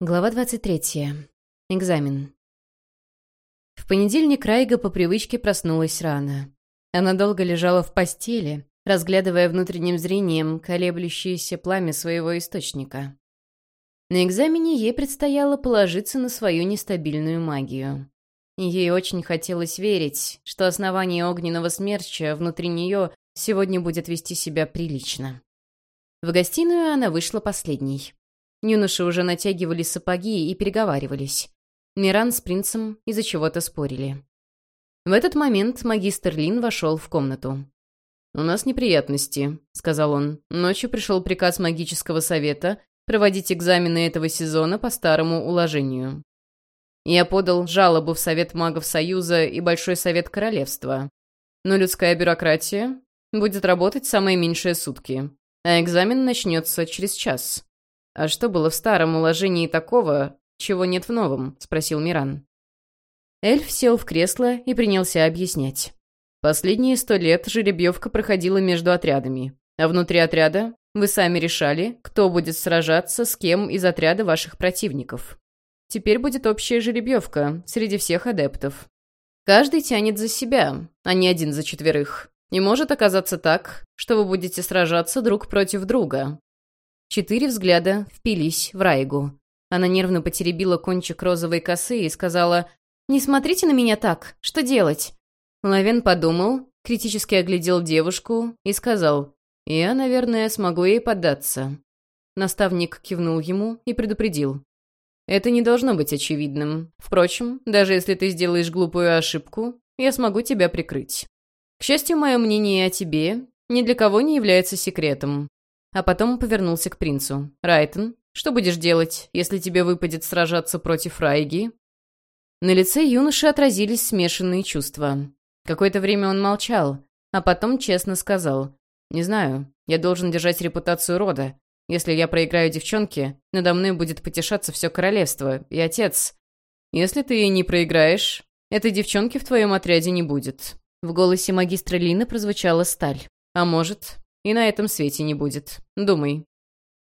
Глава 23. Экзамен. В понедельник Райга по привычке проснулась рано. Она долго лежала в постели, разглядывая внутренним зрением колеблющееся пламя своего источника. На экзамене ей предстояло положиться на свою нестабильную магию. Ей очень хотелось верить, что основание огненного смерча внутри нее сегодня будет вести себя прилично. В гостиную она вышла последней. Юноши уже натягивали сапоги и переговаривались. Миран с принцем из-за чего-то спорили. В этот момент магистр Лин вошел в комнату. «У нас неприятности», — сказал он. «Ночью пришел приказ магического совета проводить экзамены этого сезона по старому уложению. Я подал жалобу в Совет магов Союза и Большой Совет Королевства. Но людская бюрократия будет работать самые меньшие сутки, а экзамен начнется через час. «А что было в старом уложении такого, чего нет в новом?» — спросил Миран. Эльф сел в кресло и принялся объяснять. Последние сто лет жеребьевка проходила между отрядами, а внутри отряда вы сами решали, кто будет сражаться с кем из отряда ваших противников. Теперь будет общая жеребьевка среди всех адептов. Каждый тянет за себя, а не один за четверых. И может оказаться так, что вы будете сражаться друг против друга, Четыре взгляда впились в Райгу. Она нервно потеребила кончик розовой косы и сказала «Не смотрите на меня так, что делать?» Лавен подумал, критически оглядел девушку и сказал «Я, наверное, смогу ей поддаться». Наставник кивнул ему и предупредил. «Это не должно быть очевидным. Впрочем, даже если ты сделаешь глупую ошибку, я смогу тебя прикрыть. К счастью, мое мнение о тебе ни для кого не является секретом а потом повернулся к принцу. «Райтон, что будешь делать, если тебе выпадет сражаться против Райги?» На лице юноши отразились смешанные чувства. Какое-то время он молчал, а потом честно сказал. «Не знаю, я должен держать репутацию рода. Если я проиграю девчонке, надо мной будет потешаться все королевство и отец. Если ты не проиграешь, этой девчонки в твоем отряде не будет». В голосе магистра Лины прозвучала сталь. «А может, и на этом свете не будет. Думай».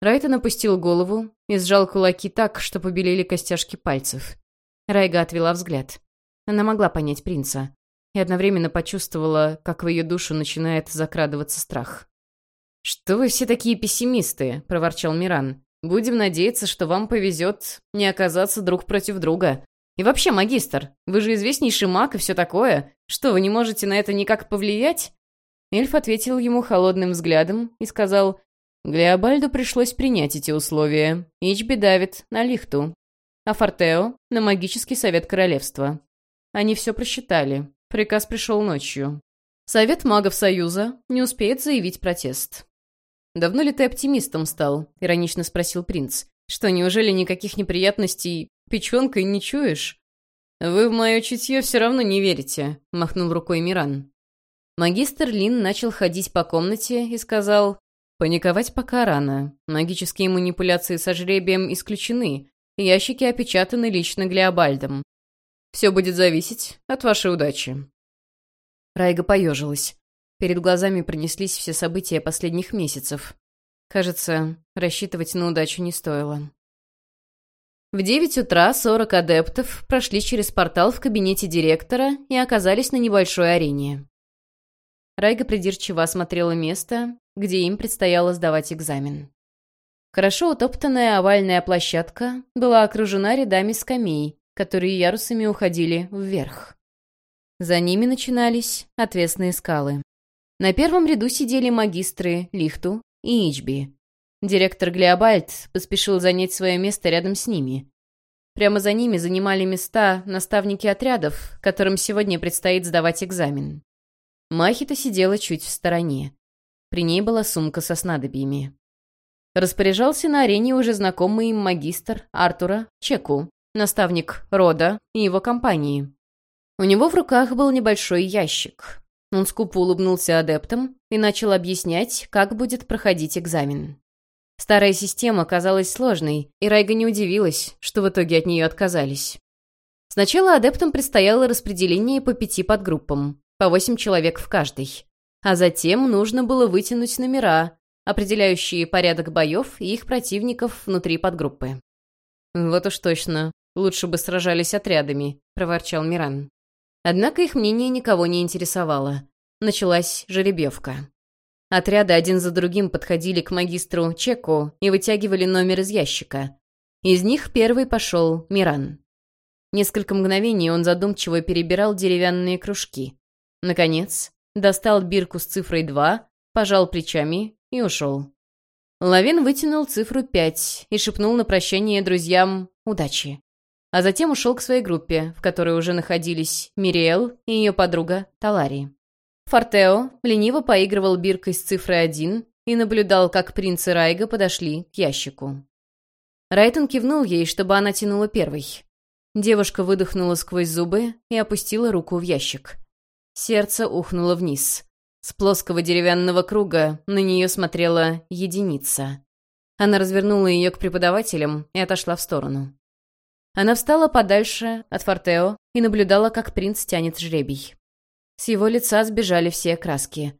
Райтон опустил голову и сжал кулаки так, что побелели костяшки пальцев. Райга отвела взгляд. Она могла понять принца и одновременно почувствовала, как в ее душу начинает закрадываться страх. «Что вы все такие пессимисты?» — проворчал Миран. «Будем надеяться, что вам повезет не оказаться друг против друга. И вообще, магистр, вы же известнейший маг и все такое. Что, вы не можете на это никак повлиять?» Эльф ответил ему холодным взглядом и сказал, «Глеобальду пришлось принять эти условия. Ичби давит на лихту, а Фортео — на магический совет королевства. Они все просчитали. Приказ пришел ночью. Совет магов Союза не успеет заявить протест». «Давно ли ты оптимистом стал?» — иронично спросил принц. «Что, неужели никаких неприятностей печенкой не чуешь?» «Вы в мое чутье все равно не верите», — махнул рукой Миран. Магистр Лин начал ходить по комнате и сказал, «Паниковать пока рано. Магические манипуляции со жребием исключены. Ящики опечатаны лично Глеобальдом. Все будет зависеть от вашей удачи». Райга поежилась. Перед глазами пронеслись все события последних месяцев. Кажется, рассчитывать на удачу не стоило. В девять утра сорок адептов прошли через портал в кабинете директора и оказались на небольшой арене. Райга придирчиво осмотрела место, где им предстояло сдавать экзамен. Хорошо утоптанная овальная площадка была окружена рядами скамей, которые ярусами уходили вверх. За ними начинались отвесные скалы. На первом ряду сидели магистры Лихту и Ичби. Директор Глеобальд поспешил занять свое место рядом с ними. Прямо за ними занимали места наставники отрядов, которым сегодня предстоит сдавать экзамен. Махита сидела чуть в стороне. При ней была сумка со снадобьями. Распоряжался на арене уже знакомый им магистр Артура Чеку, наставник рода и его компании. У него в руках был небольшой ящик. Он скупо улыбнулся адептам и начал объяснять, как будет проходить экзамен. Старая система казалась сложной, и Райга не удивилась, что в итоге от нее отказались. Сначала адептам предстояло распределение по пяти подгруппам по восемь человек в каждой. А затем нужно было вытянуть номера, определяющие порядок боев и их противников внутри подгруппы. «Вот уж точно. Лучше бы сражались отрядами», — проворчал Миран. Однако их мнение никого не интересовало. Началась жеребьевка. Отряды один за другим подходили к магистру Чеку и вытягивали номер из ящика. Из них первый пошел Миран. Несколько мгновений он задумчиво перебирал деревянные кружки. Наконец, достал бирку с цифрой 2, пожал плечами и ушел. Лавин вытянул цифру 5 и шепнул на прощание друзьям «удачи». А затем ушел к своей группе, в которой уже находились Мириэл и ее подруга Талари. Фортео лениво поигрывал биркой с цифрой 1 и наблюдал, как принц и Райга подошли к ящику. Райтон кивнул ей, чтобы она тянула первой. Девушка выдохнула сквозь зубы и опустила руку в ящик. Сердце ухнуло вниз. С плоского деревянного круга на нее смотрела единица. Она развернула ее к преподавателям и отошла в сторону. Она встала подальше от Фортео и наблюдала, как принц тянет жребий. С его лица сбежали все краски.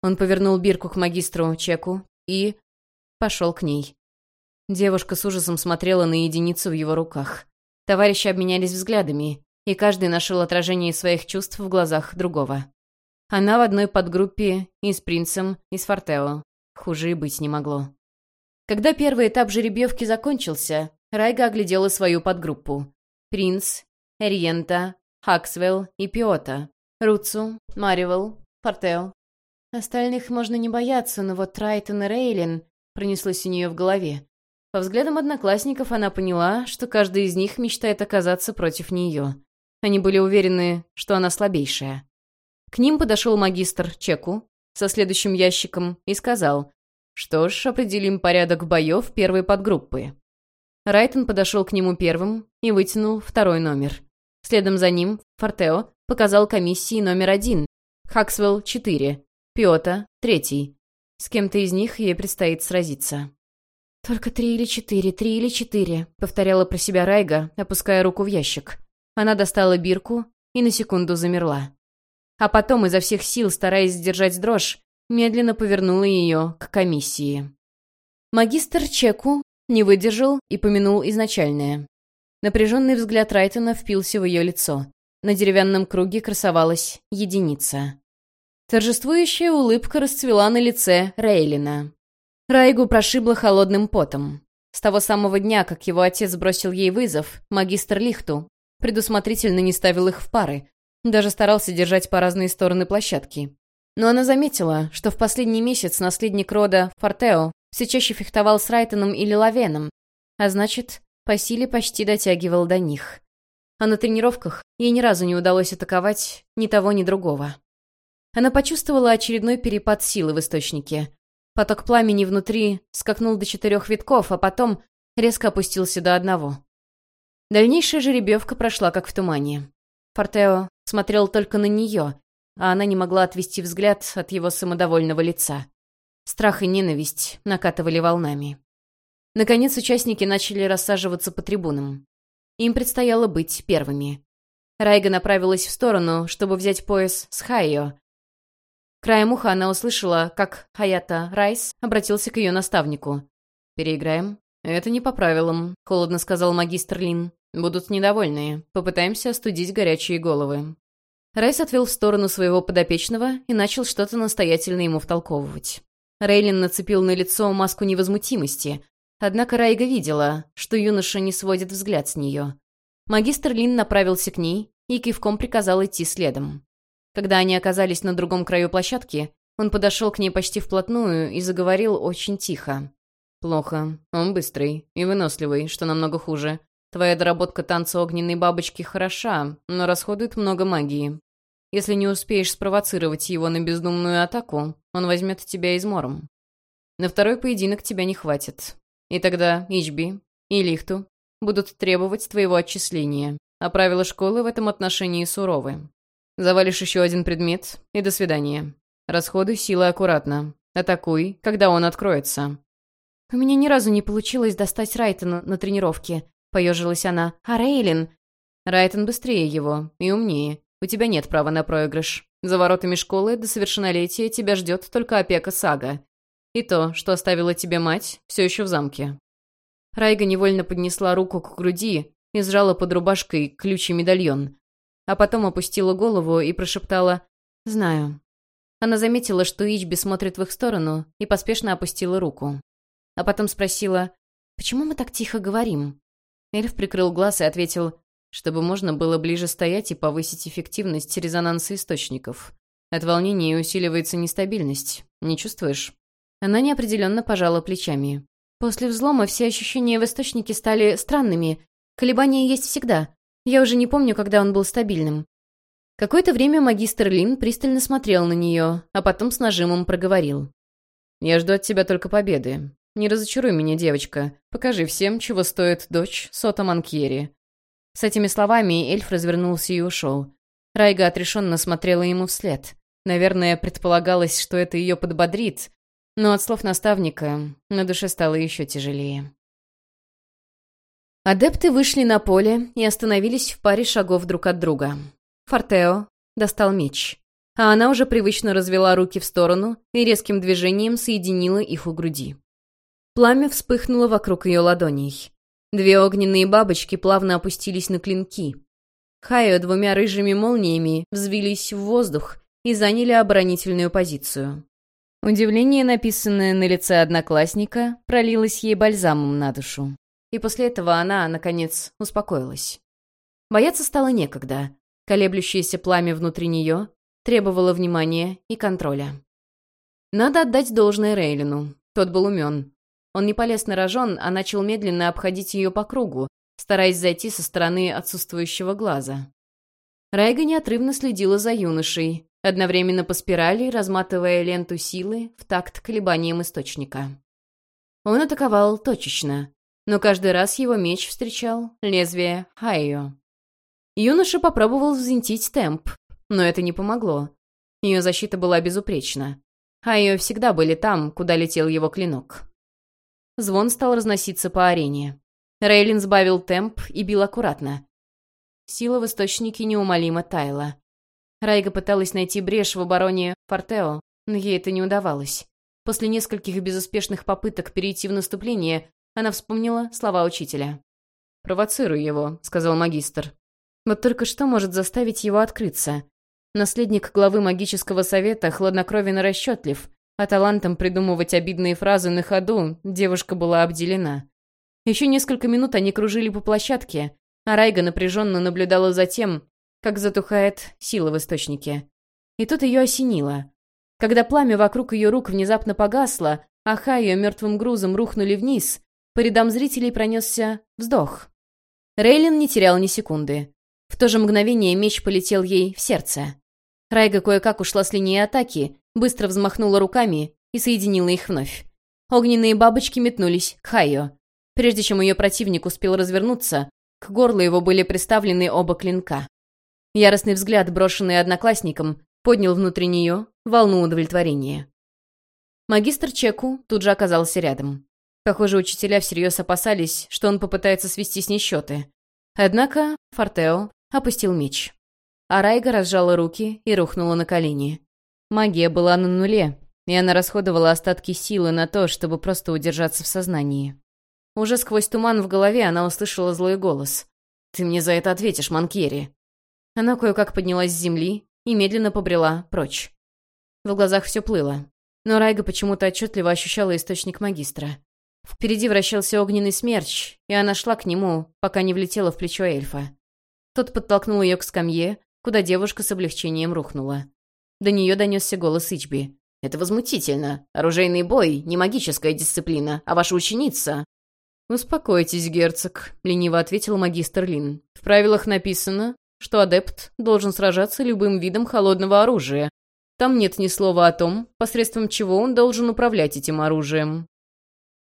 Он повернул бирку к магистру Чеку и... пошел к ней. Девушка с ужасом смотрела на единицу в его руках. Товарищи обменялись взглядами, и каждый нашел отражение своих чувств в глазах другого. Она в одной подгруппе и с принцем, и с Фортео. Хуже и быть не могло. Когда первый этап жеребьевки закончился, Райга оглядела свою подгруппу. Принц, Эриента, Хаксвелл и Пиота. Руцу, Маривелл, Фортео. Остальных можно не бояться, но вот Трайтон и Рейлин пронеслось у нее в голове. По взглядам одноклассников она поняла, что каждый из них мечтает оказаться против нее. Они были уверены, что она слабейшая. К ним подошел магистр Чеку со следующим ящиком и сказал, что ж, определим порядок боев первой подгруппы. Райтон подошел к нему первым и вытянул второй номер. Следом за ним Фортео показал комиссии номер один, Хаксвелл — четыре, Пиота — третий. С кем-то из них ей предстоит сразиться. «Только три или четыре, три или четыре», — повторяла про себя Райга, опуская руку в ящик. Она достала бирку и на секунду замерла. А потом, изо всех сил, стараясь сдержать дрожь, медленно повернула ее к комиссии. Магистр Чеку не выдержал и помянул изначальное. Напряженный взгляд Райтона впился в ее лицо. На деревянном круге красовалась единица. Торжествующая улыбка расцвела на лице Рейлина. Райгу прошибло холодным потом. С того самого дня, как его отец бросил ей вызов, магистр Лихту предусмотрительно не ставил их в пары, даже старался держать по разные стороны площадки. Но она заметила, что в последний месяц наследник рода Фортео все чаще фехтовал с Райтоном или Лавеном, а значит, по силе почти дотягивал до них. А на тренировках ей ни разу не удалось атаковать ни того, ни другого. Она почувствовала очередной перепад силы в источнике, Поток пламени внутри скакнул до четырех витков, а потом резко опустился до одного. Дальнейшая жеребьевка прошла как в тумане. Фортео смотрел только на нее, а она не могла отвести взгляд от его самодовольного лица. Страх и ненависть накатывали волнами. Наконец участники начали рассаживаться по трибунам. Им предстояло быть первыми. Райга направилась в сторону, чтобы взять пояс с Хайо, Краем уха она услышала, как Хаята Райс обратился к ее наставнику. «Переиграем?» «Это не по правилам», — холодно сказал магистр Лин. «Будут недовольные. Попытаемся остудить горячие головы». Райс отвел в сторону своего подопечного и начал что-то настоятельно ему втолковывать. Рейлин нацепил на лицо маску невозмутимости, однако Райга видела, что юноша не сводит взгляд с нее. Магистр Лин направился к ней и кивком приказал идти следом. Когда они оказались на другом краю площадки, он подошел к ней почти вплотную и заговорил очень тихо. «Плохо. Он быстрый и выносливый, что намного хуже. Твоя доработка танца огненной бабочки хороша, но расходует много магии. Если не успеешь спровоцировать его на бездумную атаку, он возьмет тебя измором. На второй поединок тебя не хватит. И тогда Ичби и Лихту будут требовать твоего отчисления, а правила школы в этом отношении суровы. Завалишь еще один предмет, и до свидания. Расходуй силы аккуратно. Атакуй, когда он откроется». «У меня ни разу не получилось достать Райтона на тренировке», — поежилась она. «А Рейлин?» «Райтон быстрее его и умнее. У тебя нет права на проигрыш. За воротами школы до совершеннолетия тебя ждет только опека Сага. И то, что оставила тебе мать, все еще в замке». Райга невольно поднесла руку к груди и сжала под рубашкой ключ и медальон. А потом опустила голову и прошептала «Знаю». Она заметила, что Ичби смотрит в их сторону, и поспешно опустила руку. А потом спросила «Почему мы так тихо говорим?» Эльф прикрыл глаз и ответил «Чтобы можно было ближе стоять и повысить эффективность резонанса источников. От волнения усиливается нестабильность. Не чувствуешь?» Она неопределенно пожала плечами. После взлома все ощущения в источнике стали странными. Колебания есть всегда. Я уже не помню, когда он был стабильным. Какое-то время магистр Лин пристально смотрел на нее, а потом с нажимом проговорил. «Я жду от тебя только победы. Не разочаруй меня, девочка. Покажи всем, чего стоит дочь Сота Манкьери». С этими словами эльф развернулся и ушел. Райга отрешенно смотрела ему вслед. Наверное, предполагалось, что это ее подбодрит, но от слов наставника на душе стало еще тяжелее. Адепты вышли на поле и остановились в паре шагов друг от друга. Фортео достал меч, а она уже привычно развела руки в сторону и резким движением соединила их у груди. Пламя вспыхнуло вокруг ее ладоней. Две огненные бабочки плавно опустились на клинки. Хайо двумя рыжими молниями взвились в воздух и заняли оборонительную позицию. Удивление, написанное на лице одноклассника, пролилось ей бальзамом на душу. И после этого она, наконец, успокоилась. Бояться стало некогда. Колеблющееся пламя внутри нее требовало внимания и контроля. Надо отдать должное Рейлину. Тот был умен. Он не полез на рожон, а начал медленно обходить ее по кругу, стараясь зайти со стороны отсутствующего глаза. Райга неотрывно следила за юношей, одновременно по спирали, разматывая ленту силы в такт колебаниям источника. Он атаковал точечно, но каждый раз его меч встречал лезвие Хайо. Юноша попробовал взвинтить темп, но это не помогло. Ее защита была безупречна. Хайо всегда были там, куда летел его клинок. Звон стал разноситься по арене. Рейлин сбавил темп и бил аккуратно. Сила в источнике неумолимо таяла. Райга пыталась найти брешь в обороне Фортео, но ей это не удавалось. После нескольких безуспешных попыток перейти в наступление, она вспомнила слова учителя. «Провоцируй его», — сказал магистр. Вот только что может заставить его открыться? Наследник главы магического совета хладнокровен и расчетлив, а талантом придумывать обидные фразы на ходу девушка была обделена. Еще несколько минут они кружили по площадке, а Райга напряженно наблюдала за тем, как затухает сила в источнике. И тут ее осенило. Когда пламя вокруг ее рук внезапно погасло, а Хайо мертвым грузом рухнули вниз, по рядам зрителей пронесся вздох. Рейлин не терял ни секунды. В то же мгновение меч полетел ей в сердце. Райга кое-как ушла с линии атаки, быстро взмахнула руками и соединила их вновь. Огненные бабочки метнулись к Хайо. Прежде чем ее противник успел развернуться, к горлу его были приставлены оба клинка. Яростный взгляд, брошенный одноклассником, поднял внутри нее волну удовлетворения. Магистр Чеку тут же оказался рядом. Похоже, учителя всерьез опасались, что он попытается свести с ней счеты. Однако Фортео опустил меч. А Райга разжала руки и рухнула на колени. Магия была на нуле, и она расходовала остатки силы на то, чтобы просто удержаться в сознании. Уже сквозь туман в голове она услышала злой голос. «Ты мне за это ответишь, Манкери!» Она кое-как поднялась с земли и медленно побрела прочь. В глазах все плыло. Но Райга почему-то отчетливо ощущала источник магистра. Впереди вращался огненный смерч, и она шла к нему, пока не влетела в плечо эльфа. Тот подтолкнул ее к скамье, куда девушка с облегчением рухнула. До нее донесся голос Ичби. «Это возмутительно. Оружейный бой — не магическая дисциплина, а ваша ученица». «Успокойтесь, герцог», — лениво ответил магистр Лин. «В правилах написано, что адепт должен сражаться любым видом холодного оружия. Там нет ни слова о том, посредством чего он должен управлять этим оружием.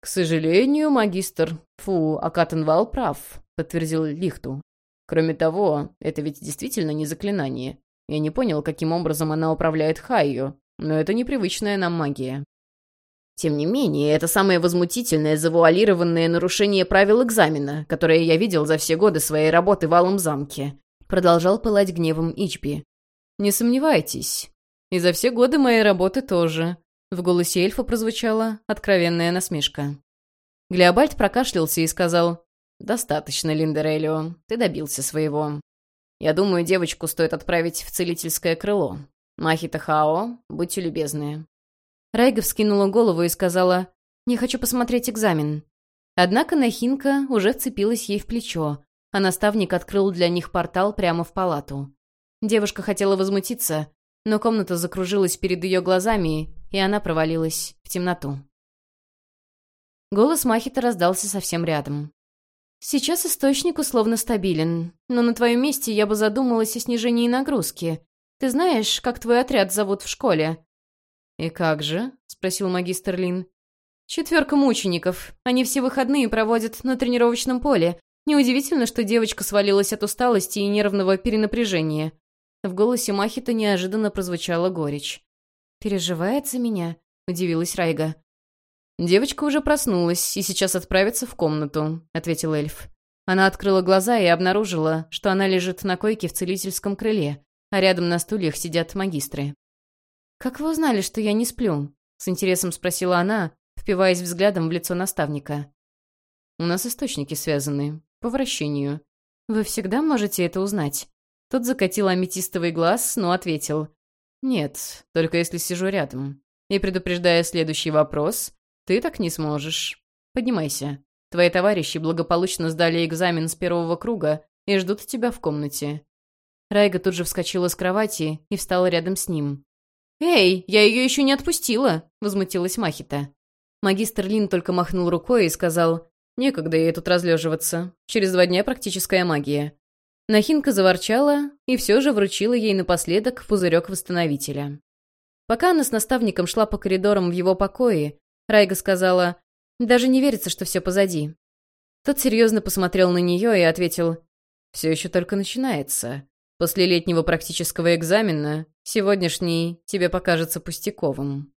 «К сожалению, магистр, фу, Акатенвал прав», — подтвердил Лихту. «Кроме того, это ведь действительно не заклинание. Я не понял, каким образом она управляет Хайю, но это непривычная нам магия». Тем не менее, это самое возмутительное завуалированное нарушение правил экзамена, которое я видел за все годы своей работы в Алом замке. Продолжал пылать гневом Ичби. «Не сомневайтесь. И за все годы моей работы тоже». В голосе эльфа прозвучала откровенная насмешка. Глеобальд прокашлялся и сказал, «Достаточно, Линдерелио, ты добился своего. Я думаю, девочку стоит отправить в целительское крыло. Махита Хао, будьте любезны». Райга вскинула голову и сказала, «Не хочу посмотреть экзамен». Однако Нахинка уже вцепилась ей в плечо, а наставник открыл для них портал прямо в палату. Девушка хотела возмутиться, но комната закружилась перед ее глазами, и она провалилась в темноту. Голос Махита раздался совсем рядом. «Сейчас источник условно стабилен, но на твоем месте я бы задумалась о снижении нагрузки. Ты знаешь, как твой отряд зовут в школе?» «И как же?» — спросил магистр Лин. «Четверка мучеников. Они все выходные проводят на тренировочном поле. Неудивительно, что девочка свалилась от усталости и нервного перенапряжения. В голосе Махита неожиданно прозвучала горечь. «Переживает за меня?» — удивилась Райга. «Девочка уже проснулась и сейчас отправится в комнату», — ответил эльф. Она открыла глаза и обнаружила, что она лежит на койке в целительском крыле, а рядом на стульях сидят магистры. «Как вы узнали, что я не сплю?» — с интересом спросила она, впиваясь взглядом в лицо наставника. «У нас источники связаны. По вращению. Вы всегда можете это узнать?» Тот закатил аметистовый глаз, но ответил. «Нет, только если сижу рядом. И предупреждая следующий вопрос, ты так не сможешь. Поднимайся. Твои товарищи благополучно сдали экзамен с первого круга и ждут тебя в комнате». Райга тут же вскочила с кровати и встала рядом с ним. «Эй, я ее еще не отпустила!» — возмутилась Махита. Магистр Лин только махнул рукой и сказал, «Некогда ей тут разлеживаться. Через два дня практическая магия. Нахинка заворчала и все же вручила ей напоследок пузырек восстановителя. Пока она с наставником шла по коридорам в его покое, Райга сказала, «Даже не верится, что все позади». Тот серьезно посмотрел на нее и ответил, «Все еще только начинается. После летнего практического экзамена сегодняшний тебе покажется пустяковым».